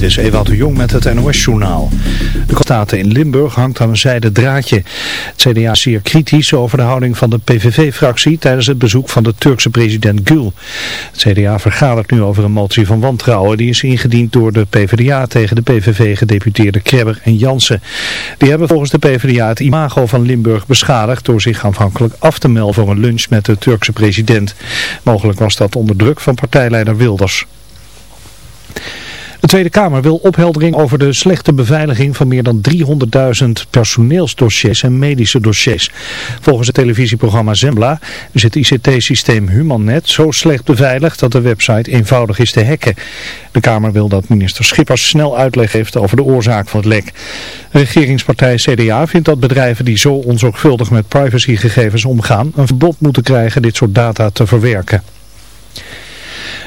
Is Ewout de Jong met het NOS-journaal. De Staten in Limburg hangt aan een zijde draadje. Het CDA is zeer kritisch over de houding van de PVV-fractie tijdens het bezoek van de Turkse president Gül. Het CDA vergadert nu over een motie van wantrouwen. Die is ingediend door de PvdA tegen de PVV-gedeputeerde Krebber en Jansen. Die hebben volgens de PvdA het imago van Limburg beschadigd door zich aanvankelijk af te melden voor een lunch met de Turkse president. Mogelijk was dat onder druk van partijleider Wilders. De Tweede Kamer wil opheldering over de slechte beveiliging van meer dan 300.000 personeelsdossiers en medische dossiers. Volgens het televisieprogramma Zembla is het ICT-systeem HumanNet zo slecht beveiligd dat de website eenvoudig is te hacken. De Kamer wil dat minister Schippers snel uitleg heeft over de oorzaak van het lek. Regeringspartij CDA vindt dat bedrijven die zo onzorgvuldig met privacygegevens omgaan een verbod moeten krijgen dit soort data te verwerken.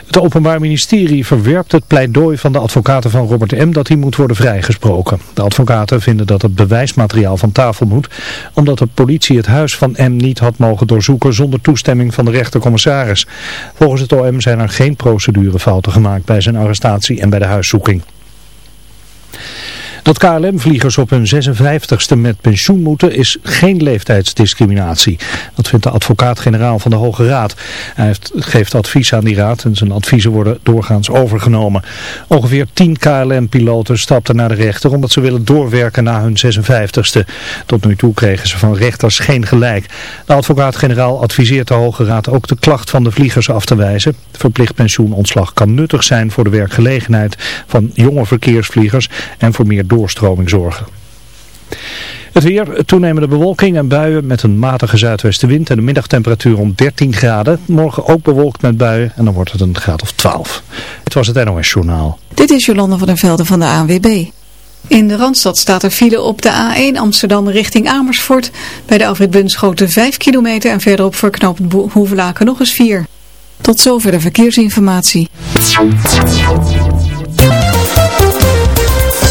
Het Openbaar Ministerie verwerpt het pleidooi van de advocaten van Robert M. dat hij moet worden vrijgesproken. De advocaten vinden dat het bewijsmateriaal van tafel moet, omdat de politie het huis van M. niet had mogen doorzoeken zonder toestemming van de rechtercommissaris. Volgens het OM zijn er geen procedurefouten gemaakt bij zijn arrestatie en bij de huiszoeking. Dat KLM-vliegers op hun 56ste met pensioen moeten is geen leeftijdsdiscriminatie. Dat vindt de advocaat-generaal van de Hoge Raad. Hij geeft advies aan die raad en zijn adviezen worden doorgaans overgenomen. Ongeveer 10 KLM-piloten stapten naar de rechter omdat ze willen doorwerken na hun 56ste. Tot nu toe kregen ze van rechters geen gelijk. De advocaat-generaal adviseert de Hoge Raad ook de klacht van de vliegers af te wijzen. Verplicht pensioenontslag kan nuttig zijn voor de werkgelegenheid van jonge verkeersvliegers en voor meer doorstroming zorgen. Het weer, toenemende bewolking en buien met een matige zuidwestenwind en de middagtemperatuur om 13 graden. Morgen ook bewolkt met buien en dan wordt het een graad of 12. Het was het NOS Journaal. Dit is Jolanda van der Velde van de ANWB. In de Randstad staat er file op de A1 Amsterdam richting Amersfoort. Bij de Alfred Bunschoten 5 kilometer en verderop voor knooppunt Hoevelaken nog eens 4. Tot zover de verkeersinformatie.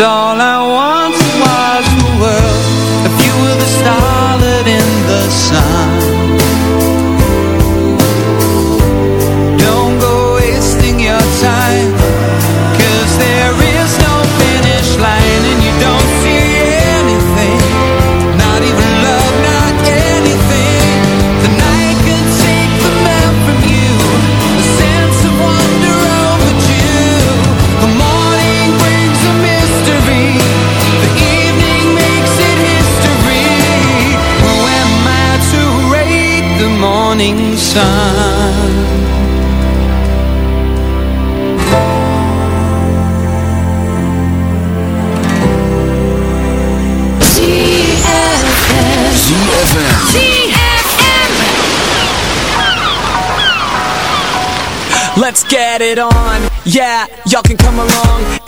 all I want sun ZFM ZFM Let's get it on, yeah, y'all can come along.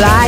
light.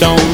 Don't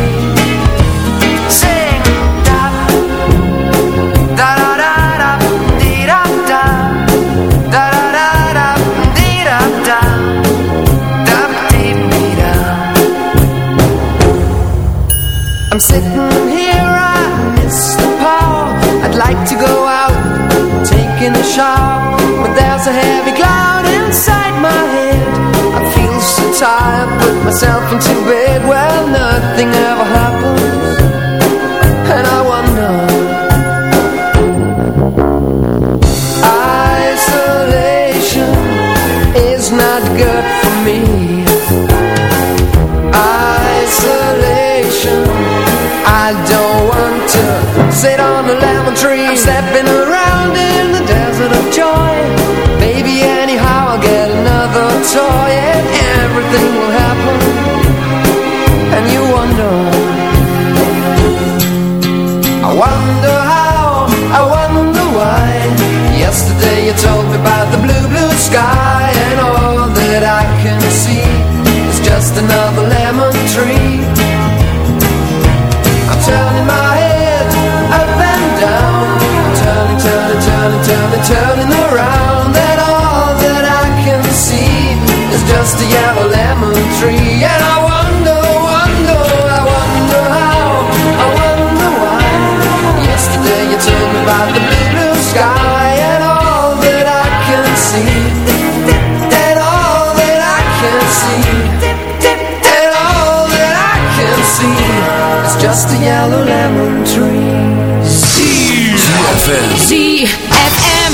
myself into bed. past the yellow lemon tree And I wonder, wonder, I wonder how. I wonder why. Yesterday you told me about the blue, blue sky And all that I can see. And all that I can see. And all that I can see Is just a yellow lemon tree. ZFM ZFM